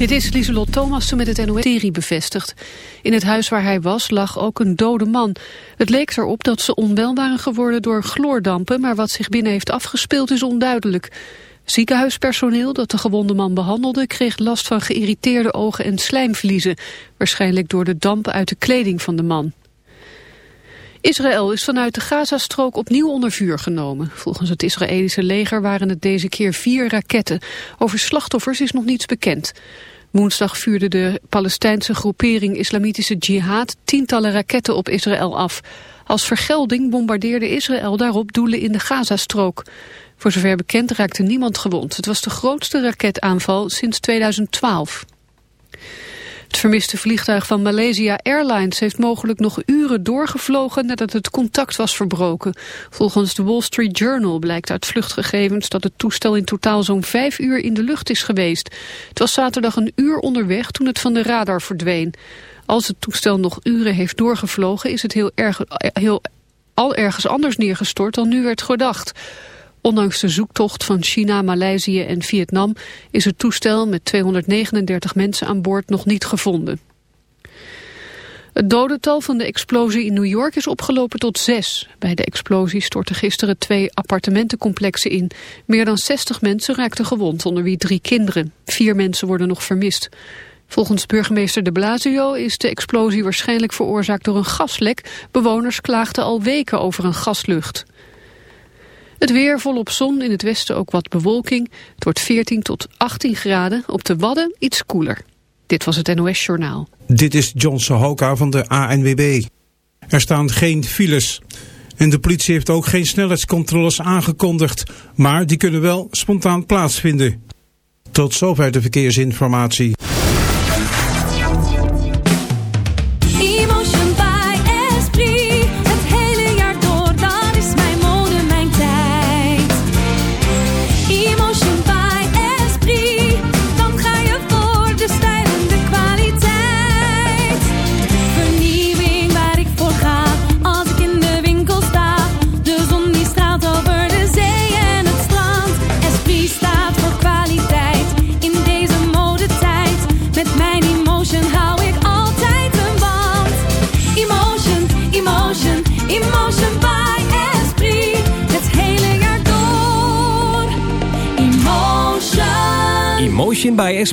Dit is Lieselot Thomassen met het NOS-serie bevestigd. In het huis waar hij was lag ook een dode man. Het leek erop dat ze onwel waren geworden door chloordampen... maar wat zich binnen heeft afgespeeld is onduidelijk. Ziekenhuispersoneel dat de gewonde man behandelde... kreeg last van geïrriteerde ogen en slijmvliezen. Waarschijnlijk door de dampen uit de kleding van de man. Israël is vanuit de Gazastrook opnieuw onder vuur genomen. Volgens het Israëlische leger waren het deze keer vier raketten. Over slachtoffers is nog niets bekend. Woensdag vuurde de Palestijnse groepering Islamitische Jihad tientallen raketten op Israël af. Als vergelding bombardeerde Israël daarop doelen in de Gazastrook. Voor zover bekend raakte niemand gewond. Het was de grootste raketaanval sinds 2012. Het vermiste vliegtuig van Malaysia Airlines heeft mogelijk nog uren doorgevlogen nadat het contact was verbroken. Volgens de Wall Street Journal blijkt uit vluchtgegevens dat het toestel in totaal zo'n vijf uur in de lucht is geweest. Het was zaterdag een uur onderweg toen het van de radar verdween. Als het toestel nog uren heeft doorgevlogen is het heel erg, heel, al ergens anders neergestort dan nu werd gedacht. Ondanks de zoektocht van China, Maleisië en Vietnam is het toestel met 239 mensen aan boord nog niet gevonden. Het dodental van de explosie in New York is opgelopen tot zes. Bij de explosie stortten gisteren twee appartementencomplexen in. Meer dan 60 mensen raakten gewond, onder wie drie kinderen. Vier mensen worden nog vermist. Volgens burgemeester de Blasio is de explosie waarschijnlijk veroorzaakt door een gaslek. Bewoners klaagden al weken over een gaslucht. Het weer volop zon, in het westen ook wat bewolking. Het wordt 14 tot 18 graden, op de Wadden iets koeler. Dit was het NOS Journaal. Dit is John Sohoka van de ANWB. Er staan geen files. En de politie heeft ook geen snelheidscontroles aangekondigd. Maar die kunnen wel spontaan plaatsvinden. Tot zover de verkeersinformatie.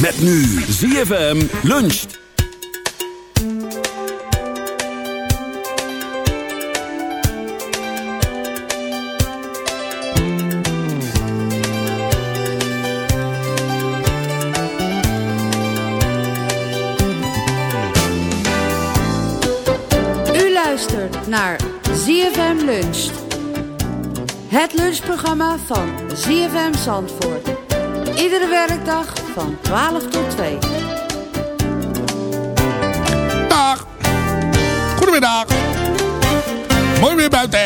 Met nu ZFM luncht. luistert naar ZFM Lunch. Het lunchprogramma van ZFM Zandvoort. Iedere werkdag van 12 tot 2. Dag. Goedemiddag. Mooi weer buiten.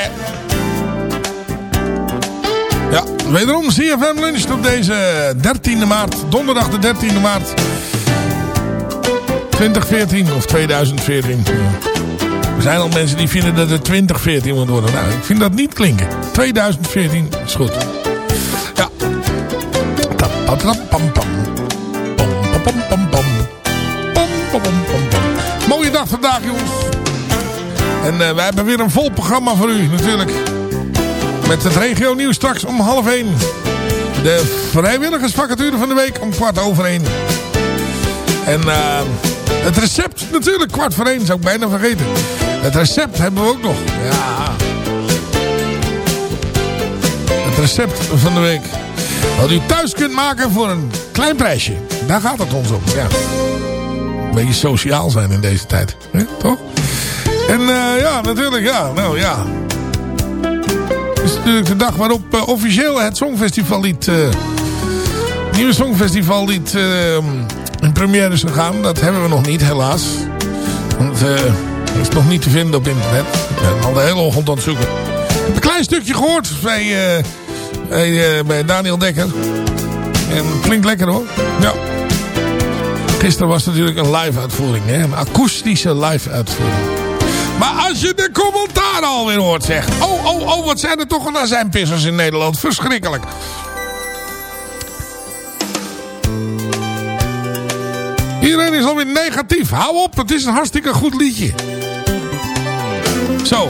Ja, wederom ZFM Lunch op deze 13e maart. Donderdag de 13e maart. 2014 of 2014. Er zijn al mensen die vinden dat het 2014 moet worden. Nou, ik vind dat niet klinken. 2014 is goed. Ja. Mooie dag vandaag, jongens. En uh, wij hebben weer een vol programma voor u, natuurlijk. Met het regio nieuws straks om half 1. De vrijwilligersvacature van de week om kwart over 1. En uh, het recept natuurlijk kwart voor 1, zou ik bijna vergeten. Het recept hebben we ook nog. Ja. Het recept van de week. Wat u thuis kunt maken voor een klein prijsje. Daar gaat het ons om. Ja. Een beetje sociaal zijn in deze tijd. Hè? Toch? En uh, ja, natuurlijk. Ja, nou ja. Het is natuurlijk de dag waarop uh, officieel het Songfestivallied... Uh, nieuwe Songfestivallied in première is gegaan. Dat hebben we nog niet, helaas. Want dat is nog niet te vinden op internet. Ik ben al de hele ochtend aan het zoeken. Ik heb een klein stukje gehoord bij, bij, bij Daniel Dekker. En het klinkt lekker hoor. Ja. Gisteren was natuurlijk een live uitvoering. Hè? Een akoestische live uitvoering. Maar als je de commentaar alweer hoort zeg. Oh, oh, oh, wat zijn er toch een azijnpissers in Nederland. Verschrikkelijk. Iedereen is alweer negatief. Hou op, het is een hartstikke goed liedje. Zo.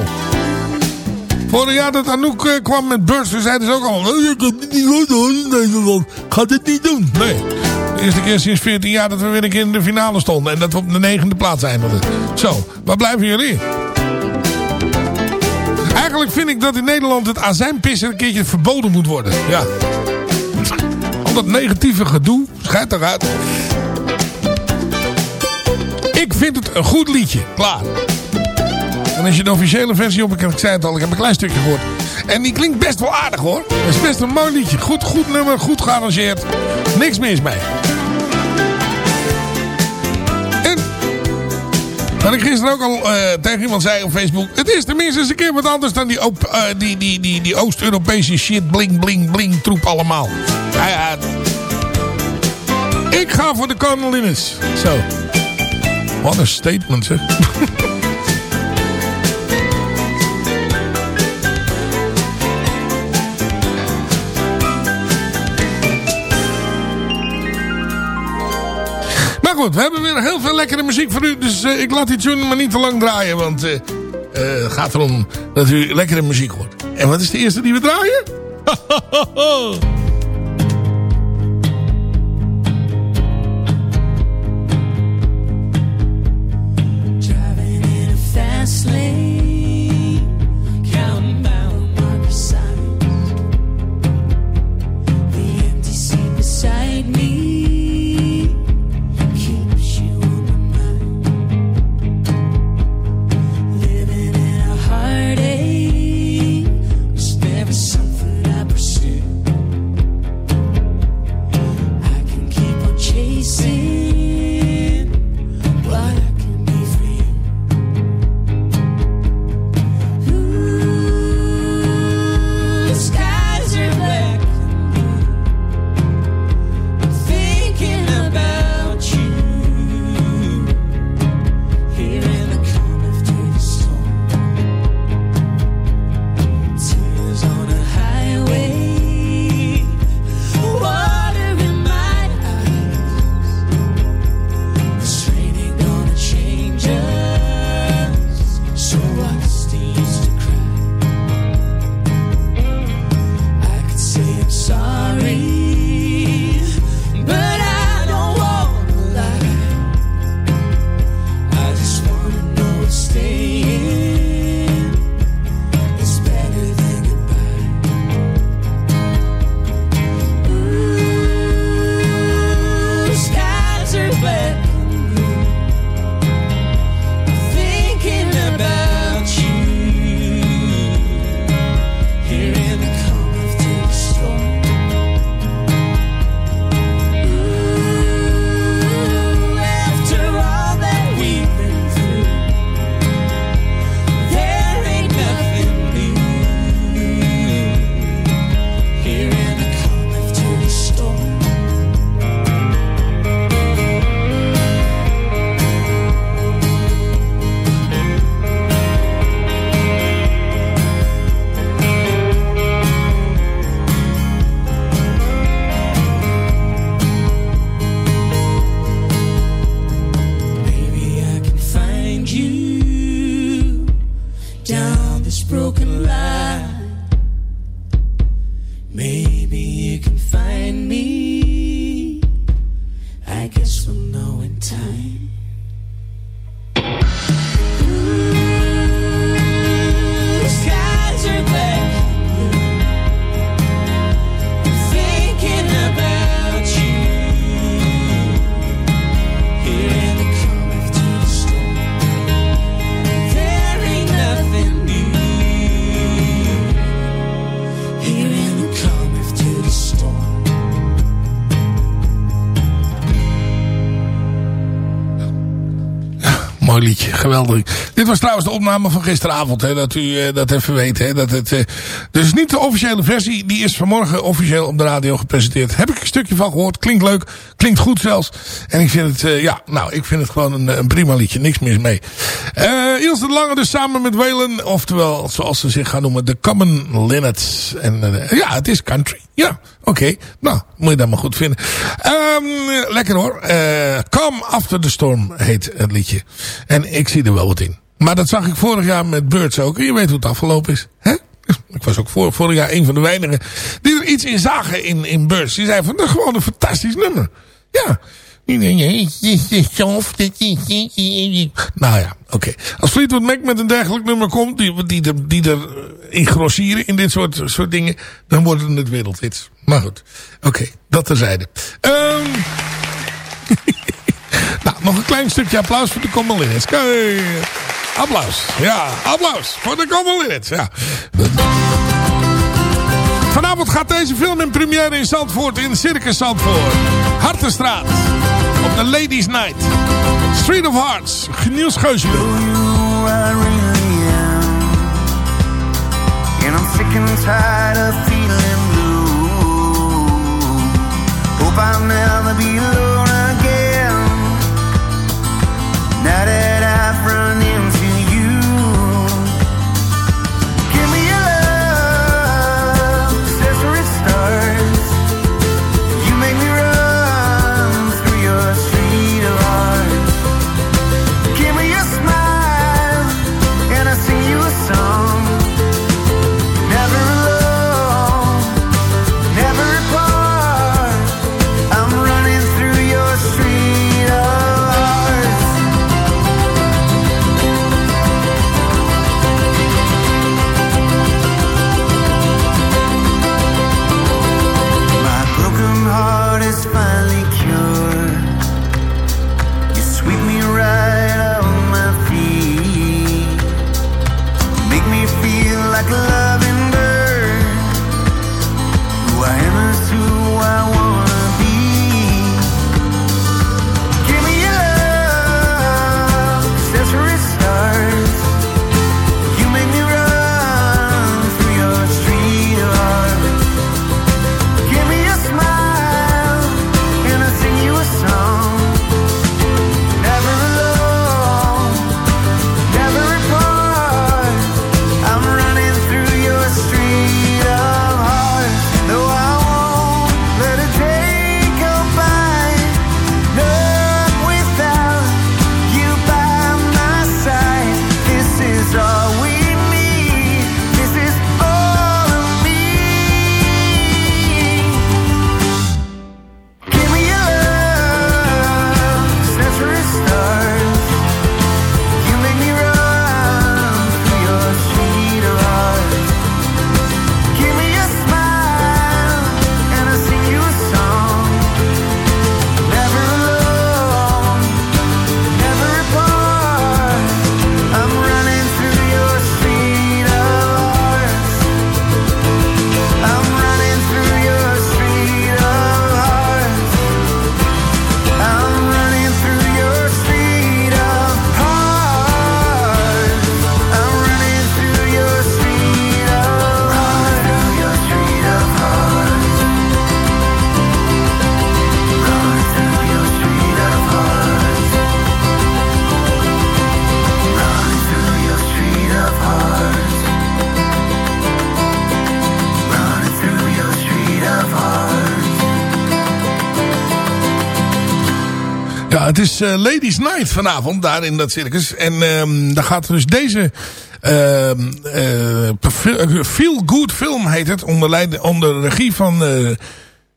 Vorig jaar dat Anouk uh, kwam met Burst, zeiden ze ook allemaal... Oh, je. Gaat het niet doen. Nee. Eerste keer sinds 14 jaar dat we weer een keer in de finale stonden. En dat we op de negende plaats eindigden. Zo, waar blijven jullie? Eigenlijk vind ik dat in Nederland het azijnpissen een keertje verboden moet worden. Ja. Al dat negatieve gedoe, schijt eruit. Ik vind het een goed liedje. Klaar. En als je de officiële versie op, ik zei het al, ik heb een klein stukje gehoord. En die klinkt best wel aardig hoor. Het is best een mooi liedje. Goed, goed nummer, goed gearrangeerd. Niks mis mee. Wat ik gisteren ook al uh, tegen iemand zei op Facebook. Het is tenminste eens een keer wat anders dan die, uh, die, die, die, die Oost-Europese shit. Bling, bling, bling troep allemaal. Ja. Ik ga voor de Cornelinus. Zo. Wat een statement zeg. goed, we hebben weer heel veel lekkere muziek voor u. Dus uh, ik laat die tune maar niet te lang draaien. Want uh, uh, het gaat erom dat u lekkere muziek hoort. En wat is de eerste die we draaien? Liedje, geweldig. Dit was trouwens de opname van gisteravond, hè, dat u eh, dat even weet. Hè, dat het, eh, dus niet de officiële versie, die is vanmorgen officieel op de radio gepresenteerd. Heb ik een stukje van gehoord, klinkt leuk, klinkt goed zelfs. En ik vind het, eh, ja, nou, ik vind het gewoon een, een prima liedje, niks mis mee. Ilse de Lange dus samen met Waylon, oftewel, zoals ze zich gaan noemen, de Common Linnets. En ja, het is country, ja. Oké, nou, moet je dat maar goed vinden. Ehm, lekker hoor. Come After the Storm heet het liedje. En ik zie er wel wat in. Maar dat zag ik vorig jaar met Birds ook. En je weet hoe het afgelopen is. Hè? Ik was ook vorig jaar een van de weinigen die er iets in zagen in, in Birds. Die zei van, dat is gewoon een fantastisch nummer. Ja. Nou ja, oké. Als Fleetwood Mac met een dergelijk nummer komt, die, die, die er in grossieren in dit soort, soort dingen, dan worden het wereldhits. Maar goed, oké, dat terzijde. Ehm nog een klein stukje applaus voor de Common Applaus, ja, applaus voor de Common. Ja. Vanavond gaat deze film in première in Zandvoort, in Circus Zandvoort. Hartenstraat, op de Ladies Night. Street of Hearts, Niels. And I'm sick and tired of feeling blue. Hope I'll never be alone Now that het is eh, Ladies Night vanavond daar in dat circus. En ehm daar gaat dus deze ehm eh, Feel Good film heet het. Onder, leid- onder regie van...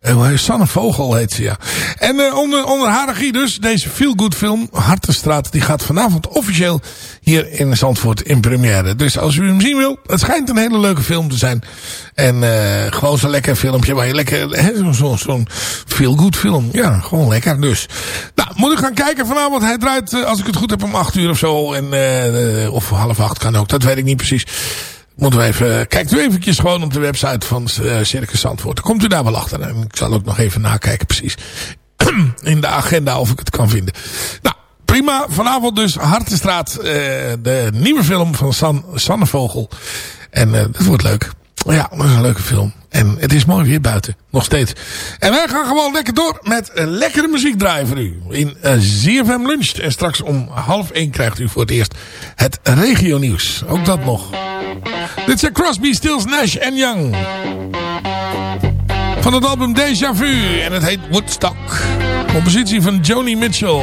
eh Sanne Vogel heet ze, ja. En eh, onder, onder haar dus, deze Feel Good film, Hartenstraat, die gaat vanavond officieel hier in Zandvoort in première. Dus als u hem zien wil, het schijnt een hele leuke film te zijn. En eh gewoon zo'n lekker filmpje waar je lekker, zo'n zo, zo'n Feel Good film. Ja, gewoon lekker dus. Nou, moet u gaan kijken vanavond. Hij draait, als ik het goed heb, om acht uur of zo. En, eh, of half acht kan ook, dat weet ik niet precies. Moeten we even, kijkt u eventjes gewoon op de website van eh, Circus Zandvoort. Komt u daar wel achter. En ik zal ook nog even nakijken precies. In de agenda of ik het kan vinden. Nou, prima. Vanavond dus Hartenstraat. eh, de nieuwe film van San, Sanne Vogel. En eh, dat wordt leuk. Ja, dat is een leuke film. En het is mooi weer buiten. Nog steeds. En wij gaan gewoon lekker door met eh, lekkere muziek draaien voor u. In uh, ZFM Lunch. En straks om half één krijgt u voor het eerst het regio nieuws. Ook dat nog. Dit zijn Crosby, Stills, Nash en Young. Van het album Deja Vu. En het heet Woodstock. Compositie van Joni Mitchell.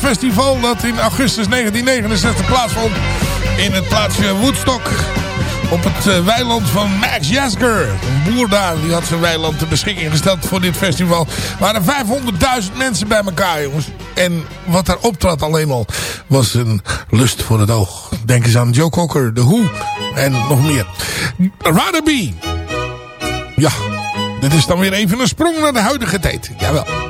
Festival dat in augustus 1969 plaatsvond in het plaatsje Woodstock. Op het eh, weiland van Max Jasker. Een boer daar die had zijn weiland ter beschikking gesteld voor dit festival. Er waren 500.000 mensen bij elkaar jongens. En wat daar optrad alleen al was een lust voor het oog. Denk eens aan Joe Cocker, The Who en nog meer. Rather Be. Ja, dit is dan weer even een sprong naar de huidige tijd. Jawel.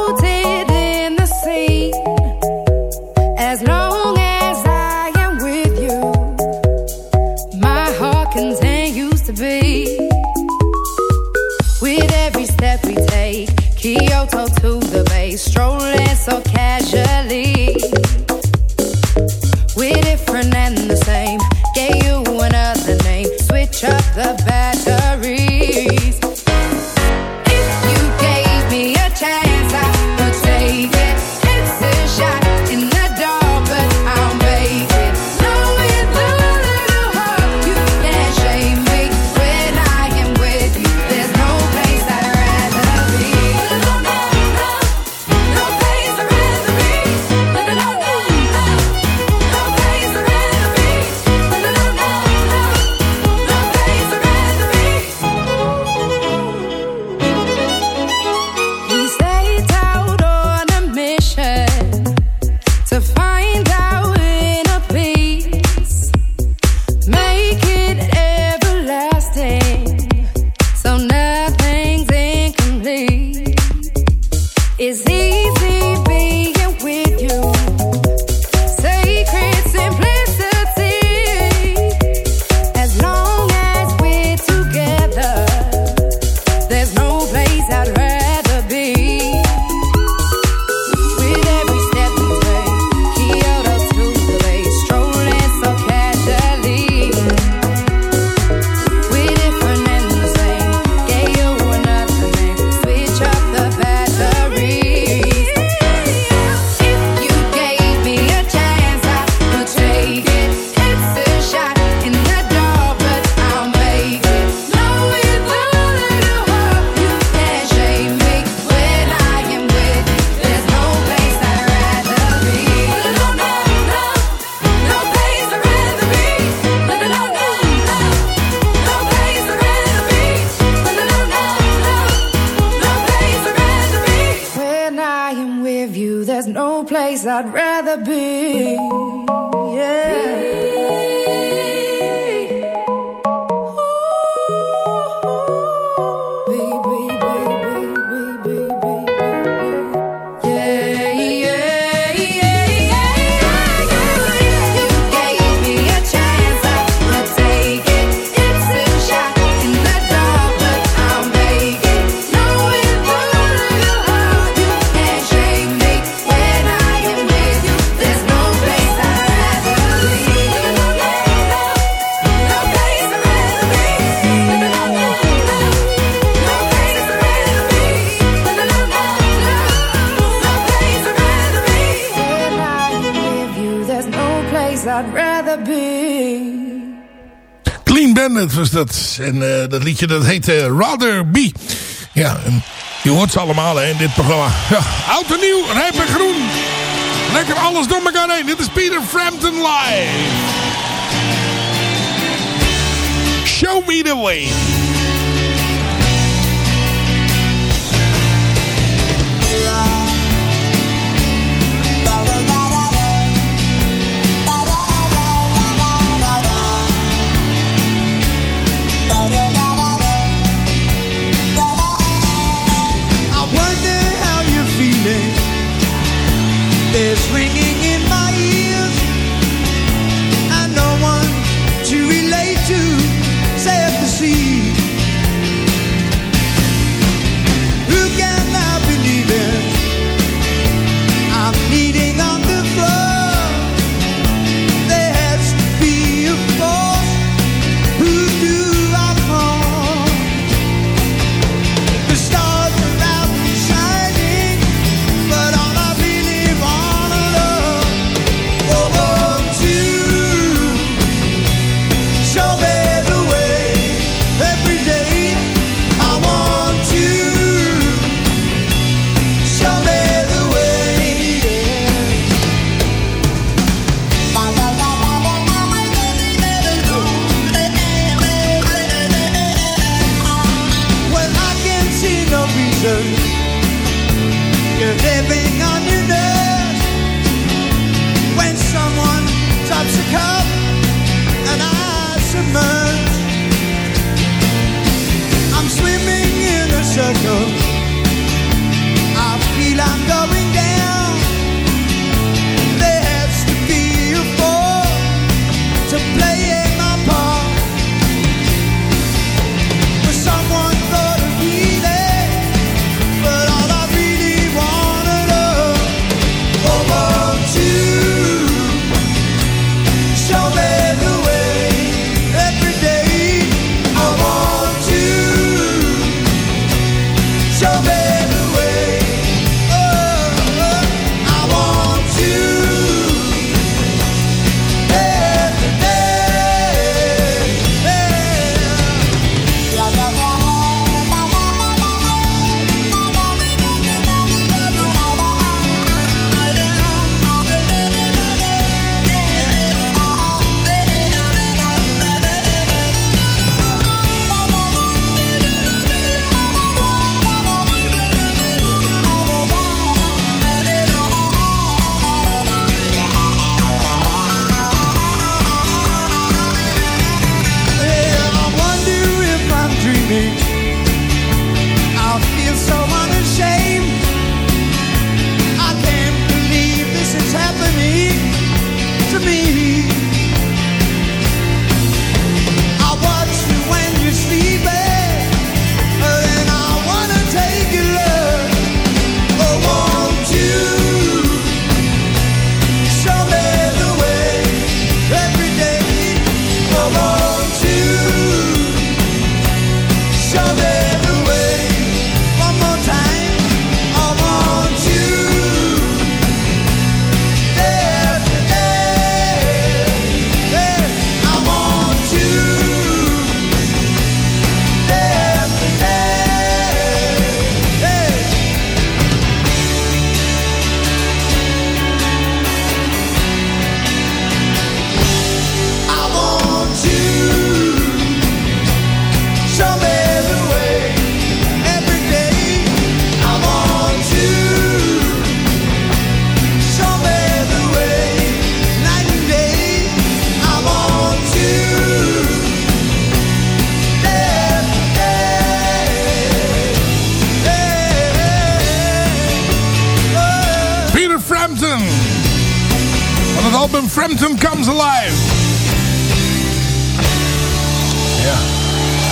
Clean Bandit was dat. En eh, dat liedje dat heette uh, Rather Be. Ja, en je hoort ze allemaal hè, in dit programma. Ja, oud en nieuw, rijp en groen. Lekker alles door elkaar heen. Dit is Peter Frampton live. Show me the way. In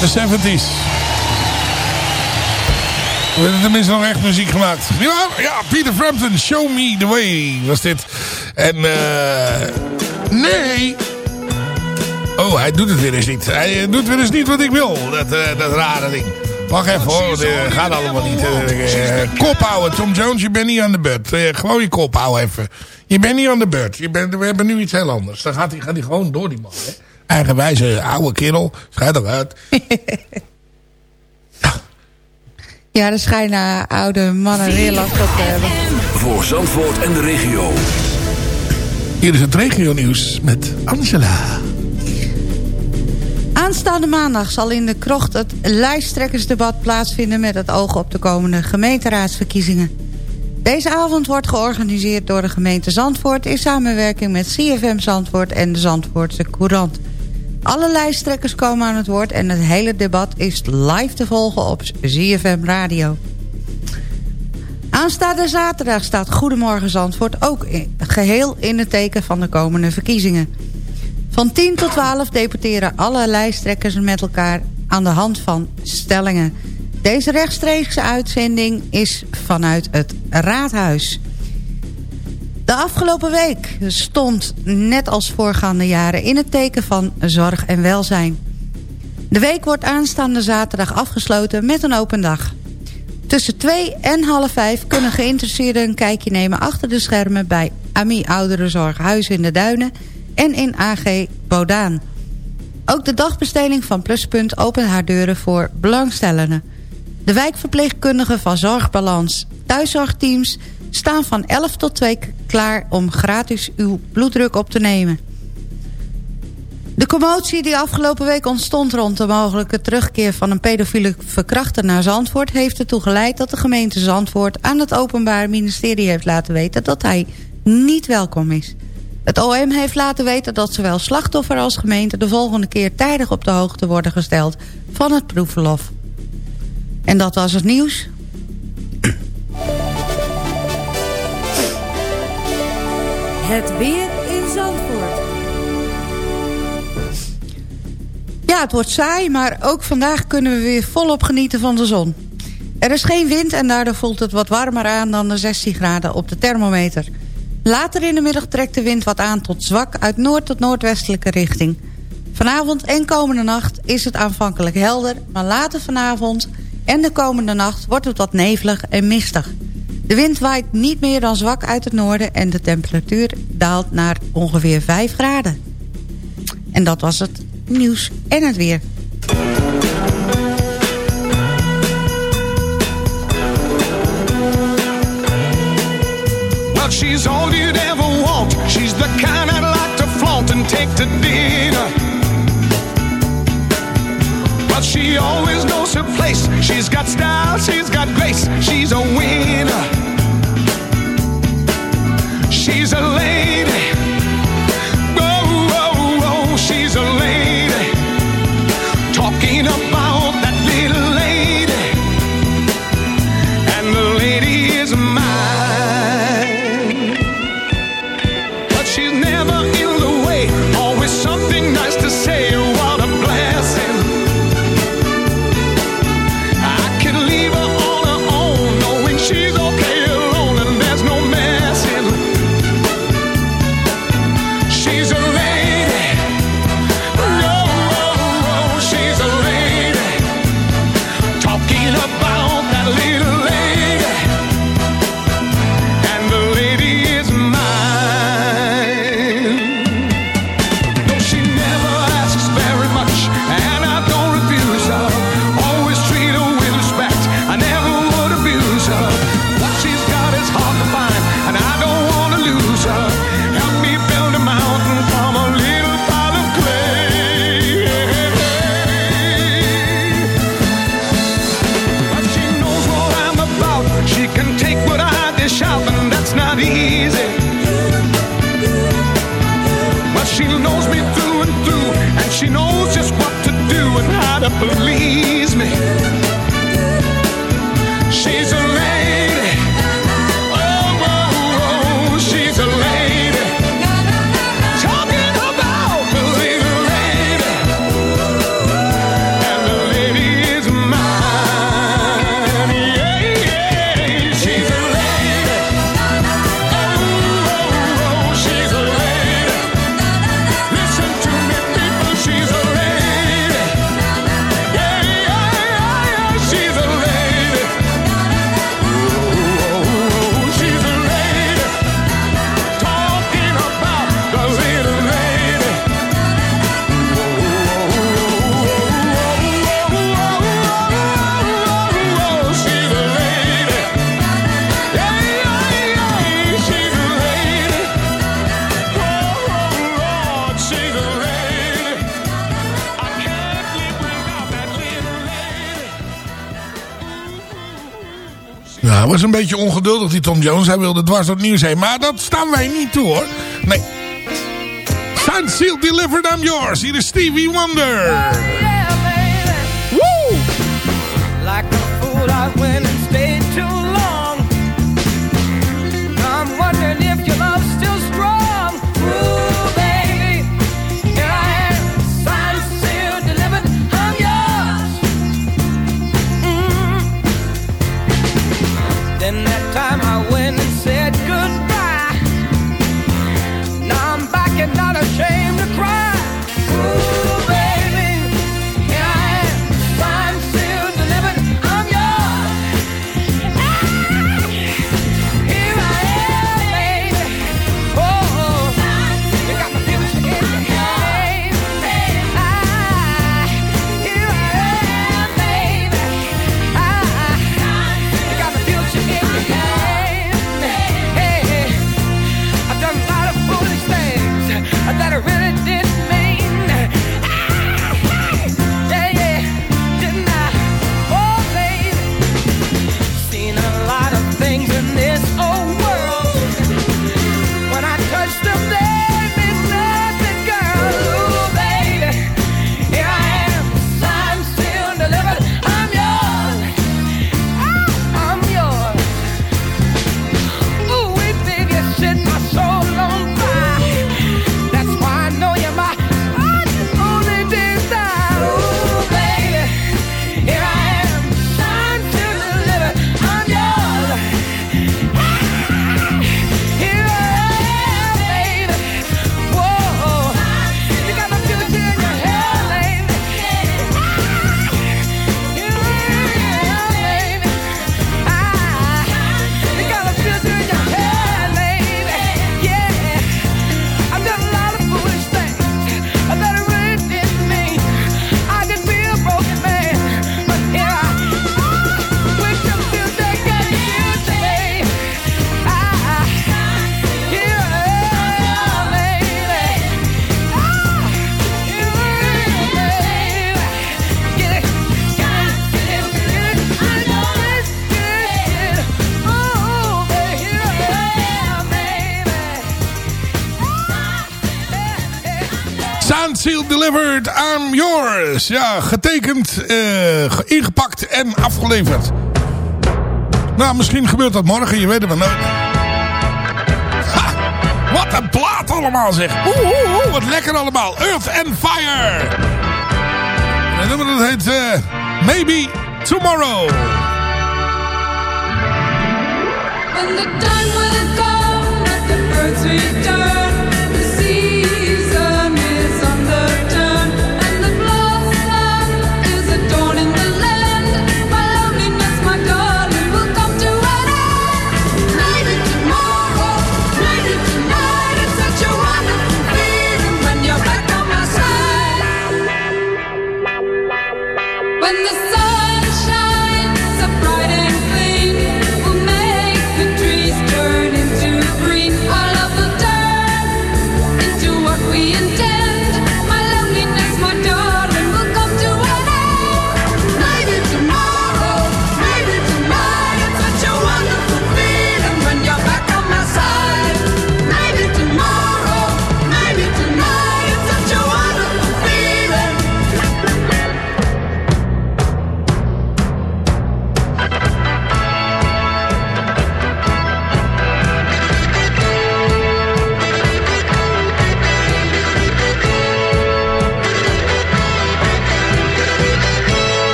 uit de 70s. We hebben tenminste nog echt muziek gemaakt. Ja, ja, Peter Frampton, Show Me The Way was dit. En eh nee. Oh, hij doet het weer eens niet. Hij eh, doet weer eens niet wat ik wil. Dat, eh, dat rare ding. Wacht even hoor, dat gaat allemaal niet. Eh, eh, kop houden, Tom Jones, je bent niet aan de beurt. Eh, gewoon je kop houden even. Je bent niet aan de beurt. Je bent, we hebben nu iets heel anders. Dan gaat hij, gaat hij gewoon door, die man. Hè? Eigenwijze oude kerel. Schijt eruit. Ja, er schijnen oude mannen weer last op te hebben. Voor Zandvoort en de regio. Hier is het regio nieuws met Angela. Aanstaande maandag zal in de krocht het lijsttrekkersdebat plaatsvinden... met het oog op de komende gemeenteraadsverkiezingen. Deze avond wordt georganiseerd door de gemeente Zandvoort... in samenwerking met CFM Zandvoort en de Zandvoortse Courant. Alle lijsttrekkers komen aan het woord... en het hele debat is live te volgen op CFM Radio. Aanstaande zaterdag staat Goedemorgen Zandvoort... ook geheel in het teken van de komende verkiezingen. Van 10 tot 12 debatteren alle lijsttrekkers met elkaar aan de hand van stellingen. Deze rechtstreekse uitzending is vanuit het Raadhuis. De afgelopen week stond, net als voorgaande jaren... in het teken van zorg en welzijn. De week wordt aanstaande zaterdag afgesloten met een open dag. Tussen 2 en half 5 kunnen geïnteresseerden een kijkje nemen... achter de schermen bij AMI Ouderenzorg Huis in de Duinen... en in AG Bodaan. Ook de dagbesteding van Pluspunt opent haar deuren voor belangstellenden. De wijkverpleegkundigen van Zorgbalans thuiszorgteams... staan van 11 tot 2 klaar om gratis uw bloeddruk op te nemen. De commotie die afgelopen week ontstond rond de mogelijke terugkeer van een pedofiele verkrachter naar Zandvoort... heeft ertoe geleid dat de gemeente Zandvoort aan het Openbaar Ministerie heeft laten weten dat hij niet welkom is. Het OM heeft laten weten dat zowel slachtoffer als gemeente de volgende keer tijdig op de hoogte worden gesteld van het proefverlof. En dat was het nieuws. Het weer in Zandvoort. Ja, het wordt saai, maar ook vandaag kunnen we weer volop genieten van de zon. Er is geen wind en daardoor voelt het wat warmer aan dan de 16 graden op de thermometer. Later in de middag trekt de wind wat aan tot zwak uit noord tot noordwestelijke richting. Vanavond en komende nacht is het aanvankelijk helder, maar later vanavond en de komende nacht wordt het wat nevelig en mistig. De wind waait niet meer dan zwak uit het noorden en de temperatuur daalt naar ongeveer 5 graden. En dat was het nieuws en het weer. Well, she's all you'd ever want. She's the kind I'd like to flaunt and take to dinner. But she always knows her place. She's got style, she's got grace. She's a winner. She's a lady. She knows just what to do and how to please me. She's a was een beetje ongeduldig, die Tom Jones. Hij wilde dwars door het nieuws heen. Maar dat staan wij niet toe, hoor. Nee. Signed, sealed, delivered, I'm yours. Hier is Stevie Wonder. Woo! Like a fool, I went Sealed, delivered, I'm yours. Ja, getekend, eh, ge- ingepakt en afgeleverd. Nou, misschien gebeurt dat morgen, je weet het maar wat een plaat allemaal zeg. Oeh, oeh, wat lekker allemaal. Earth and Fire. En nummer dat heet eh, Maybe Tomorrow. When the time will come that the birds return,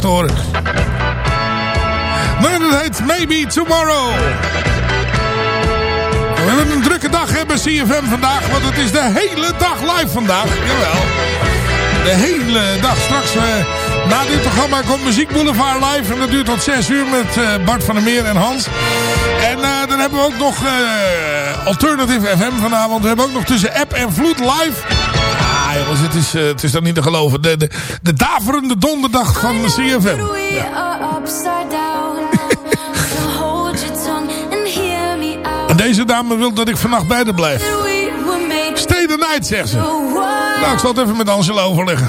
terug te. Maar dat heet Maybe Tomorrow. We hebben een drukke dag bij CFM vandaag. Want het is de hele dag live vandaag. Jawel. De hele dag. Straks eh, na dit programma komt Muziek Boulevard live. En dat duurt tot 6 uur met eh, Bart van der Meer en Hans. En eh, dan hebben we ook nog Alternative FM vanavond. We hebben ook nog tussen app en vloed live. Jongens, het is, eh, het is dan niet te geloven. De, de, de daverende donderdag van de CFM. En deze dame wil dat ik vannacht bij haar blijf. Stay the night, zegt ze. Nou, ik zal het even met Angela overleggen.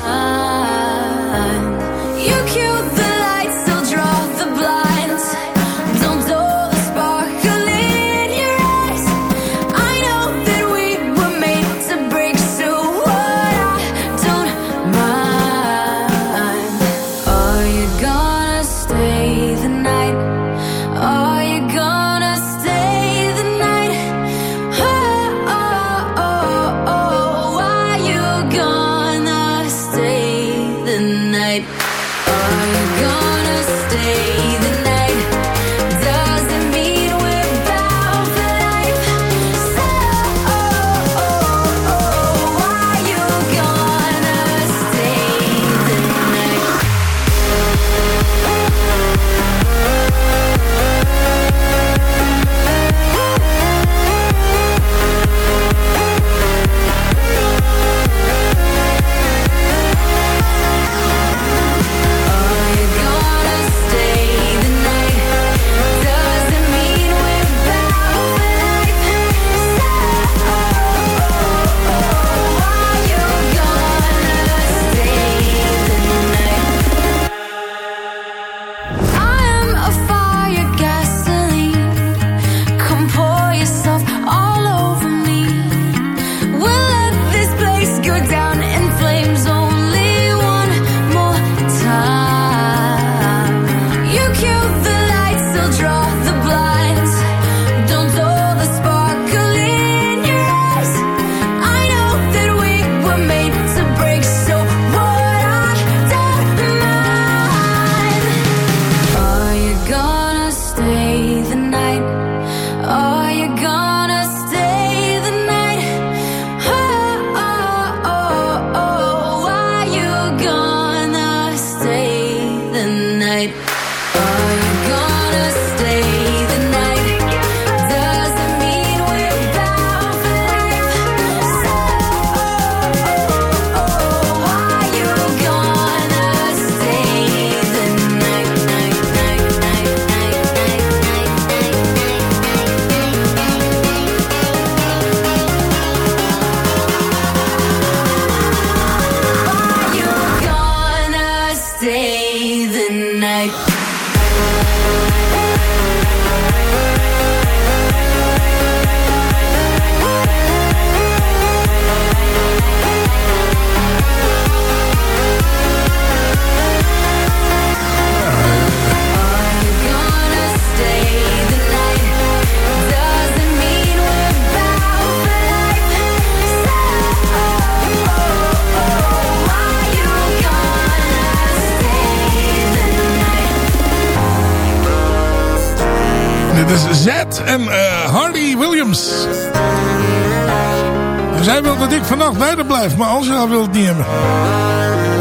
blijft. Maar Angela wil het niet hebben.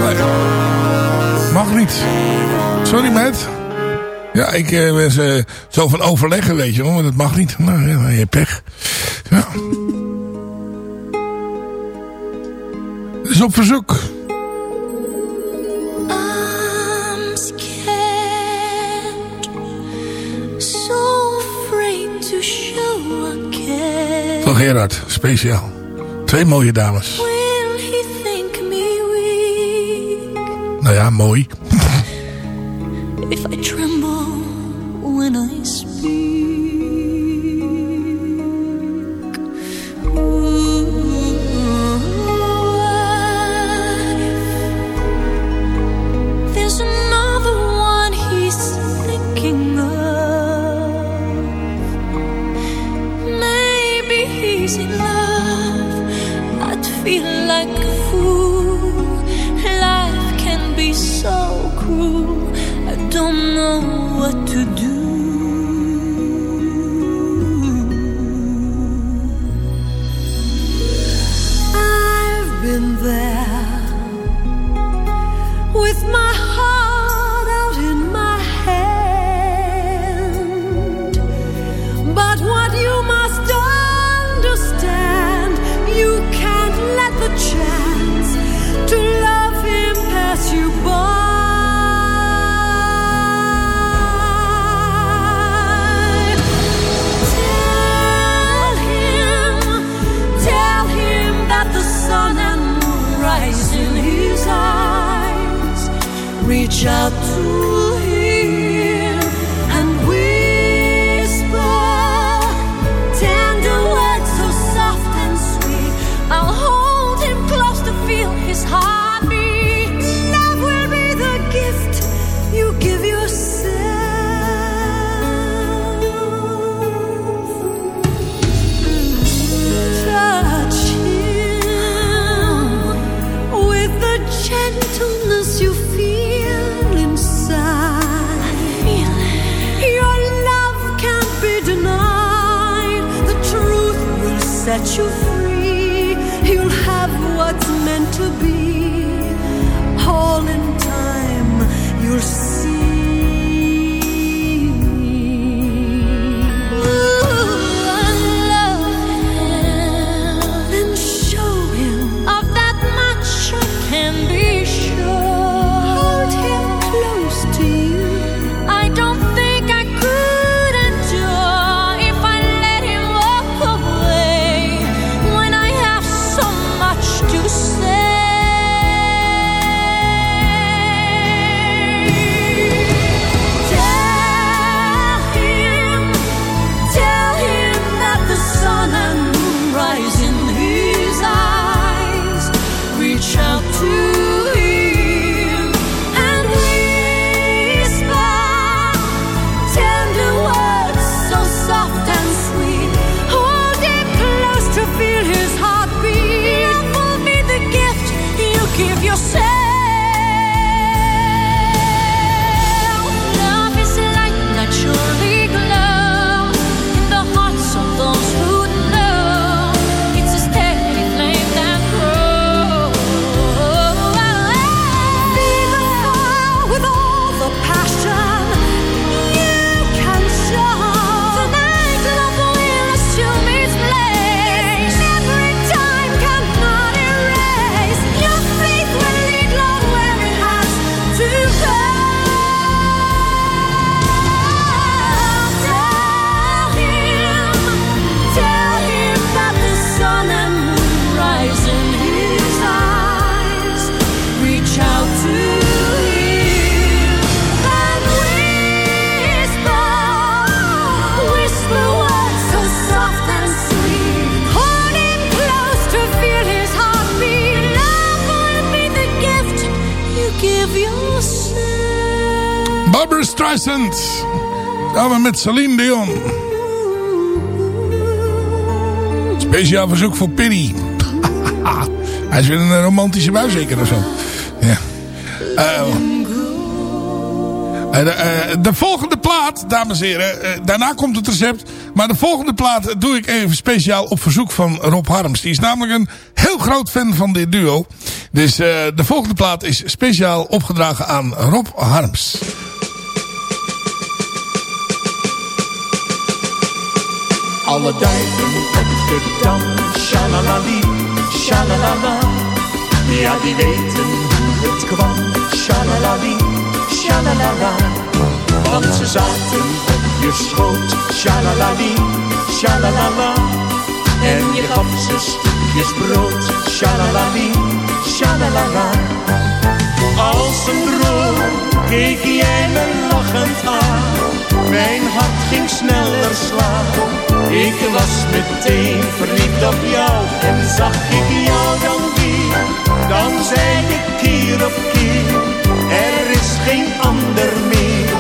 Nee. Mag niet. Sorry, met. Ja, ik eh, was uh, zo van overleggen, weet je hoor. Maar dat mag niet. Nou, ja, je pech. Ja. Dus op verzoek. Van Gerard, speciaal. Twee mooie dames. Nou ja, mooi. Barbara Streisand. Samen met Celine Dion. Speciaal verzoek voor Piri. Hij is weer een romantische bui zeker of zo. Ja. Eh, eh, de volgende plaat, dames en heren. Eh, daarna komt het recept. Maar de volgende plaat doe ik even speciaal op verzoek van Rob Harms. Die is namelijk een heel groot fan van dit duo. Dus eh, de volgende plaat is speciaal opgedragen aan Rob Harms. Alle duiven op de dam, shalalali, shalalala. Ja, die weten hoe het kwam, shalalali, shalalala. Want ze zaten op je schoot, shalalali, shalalala. En je gaf ze stukjes brood, shalalali, Als een droom keek jij me lachend aan. Mijn hart ging sneller slaan. Ik was meteen verliefd op jou. En zag ik jou dan weer. Dan zei ik keer op keer. Er is geen ander meer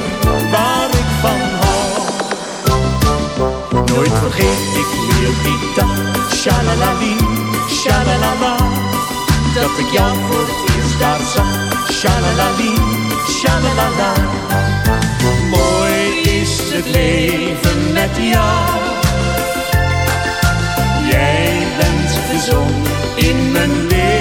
waar ik van hou. Nooit vergeet ik meer die dag. Shalalali, shalalala. Dat ik jou voor het eerst daar zag. Shalalali, shalalala. Mooi is het leven met jou. Jij bent de zon in mijn leven.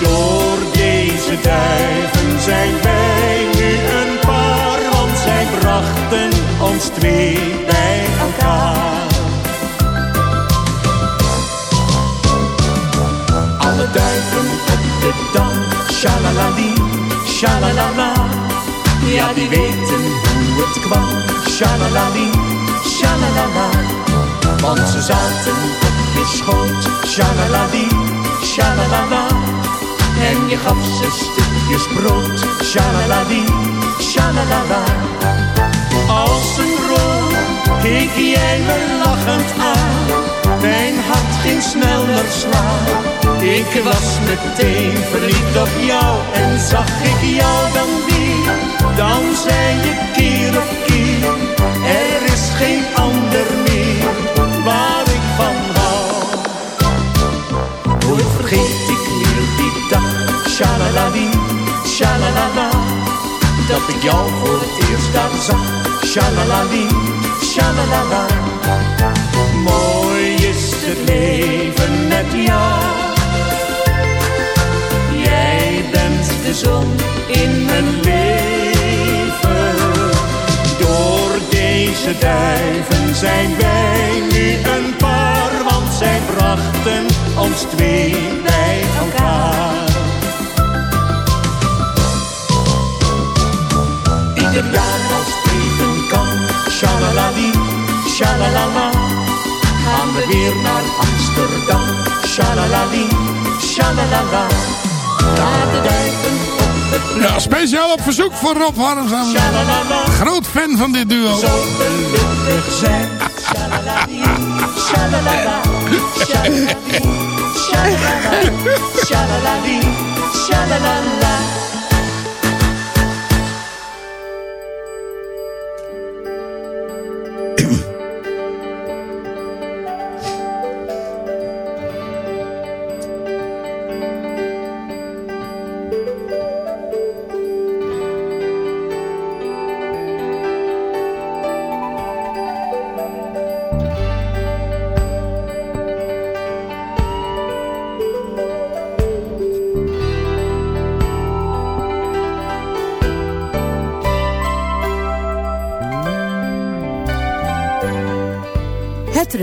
Door deze duiven zijn wij nu een paar, want zij brachten ons twee bij dam, shalalali, shalalala. Ja, die weten hoe het kwam, shalalali, shalalala. Want ze zaten op je schoot, shalalali, shalalala. En je gaf ze stukjes brood, shalalali, shalalala. Als een room keek jij me lachend aan. Mijn hart ging sneller slaan. Ik was meteen verliefd op jou en zag ik jou dan weer. Dan zei je keer op keer, er is geen ander meer waar ik van hou. Nooit vergeet ik meer die dag, shalalali, shalalala. Dat ik jou voor het eerst daar zag, shalalali, shalalala. Mooi is het leven met jou. De zon in mijn leven. Door deze duiven zijn wij nu een paar, want zij brachten ons twee bij elkaar. Ieder jaar als even kan, shalalali, shalalala. Gaan we weer naar Amsterdam, shalalali, shalalala. Ja, speciaal op verzoek voor Rob Harms. dames en heren. Groot fan van dit duo. Zo gelukkig zijn. Shalalali, shalalala, shalalali, shalalala, shalalali, shalalala.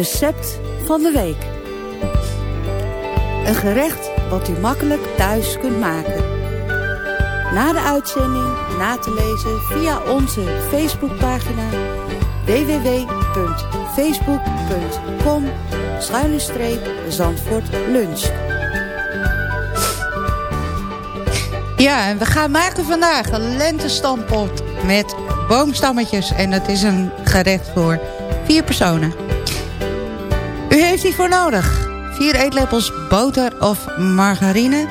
Recept van de week. Een gerecht wat u makkelijk thuis kunt maken. Na de uitzending na te lezen via onze Facebookpagina www.facebook.com Zandvoort Lunch. Ja, en we gaan maken vandaag een lentestampot met boomstammetjes. En het is een gerecht voor vier personen. U heeft hiervoor nodig. 4 eetlepels boter of margarine.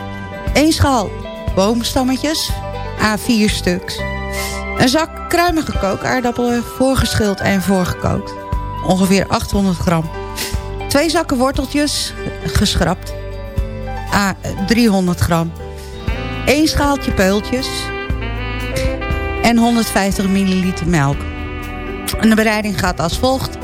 1 schaal boomstammetjes, A4 stuks. Een zak kruimige kookaardappelen, voorgeschild en voorgekookt. Ongeveer 800 gram. Twee zakken worteltjes, geschrapt. A 300 gram. 1 schaaltje peultjes. en 150 milliliter melk. En de bereiding gaat als volgt.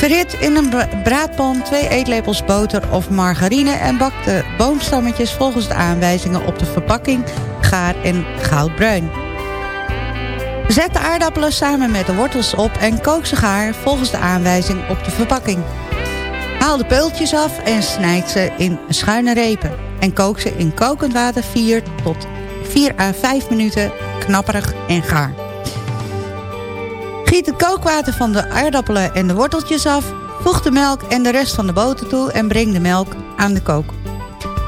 Verhit in een bra- braadpan 2 eetlepels boter of margarine... en bak de boomstammetjes volgens de aanwijzingen op de verpakking... gaar en goudbruin. Zet de aardappelen samen met de wortels op en kook ze gaar... volgens de aanwijzing op de verpakking. Haal de peultjes af en snijd ze in schuine repen. En kook ze in kokend water 4 tot 4 à 5 minuten knapperig en gaar. Giet het kookwater van de aardappelen en de worteltjes af. Voeg de melk en de rest van de boter toe en breng de melk aan de kook.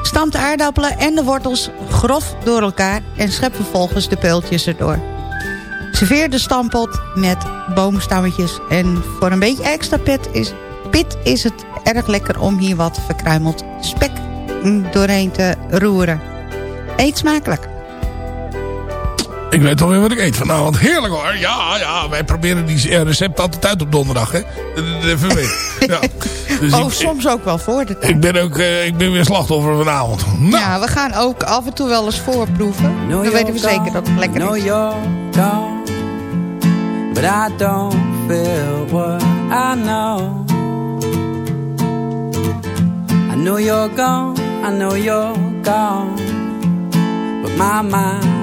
Stamp de aardappelen en de wortels grof door elkaar en schep vervolgens de peultjes erdoor. Serveer de stampot met boomstammetjes. En voor een beetje extra pit is, pit is het erg lekker om hier wat verkruimeld spek doorheen te roeren. Eet smakelijk. Ik weet alweer wat ik eet vanavond. Heerlijk hoor. Ja, ja. Wij proberen die recept altijd uit op donderdag. Hè? Even weten. Ja. Dus oh, ik, soms ook wel voor de tijd. ik ben ook eh, ik ben weer slachtoffer vanavond. Nou, Ja, we gaan ook af en toe wel eens voorproeven. Dan weten we zeker dat het lekker is. you're gone, but I don't feel what I know. I know you're gone, I know you're gone, but my mind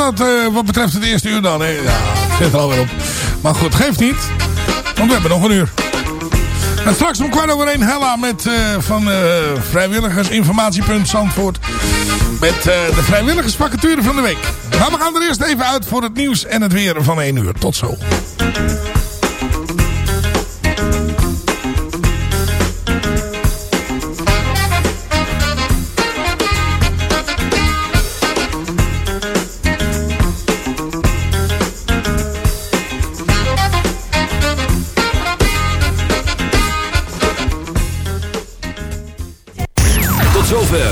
dat, eh, wat betreft het eerste uur dan. Hè? Ja, zit er alweer op. Maar goed, geeft niet. Want we hebben nog een uur. En straks om kwart over één Hella met, eh, van eh, vrijwilligersinformatiepunt Zandvoort. Met de vrijwilligersvacature van de week. Maar we gaan er eerst even uit voor het nieuws en het weer van 1 uur. Tot zo.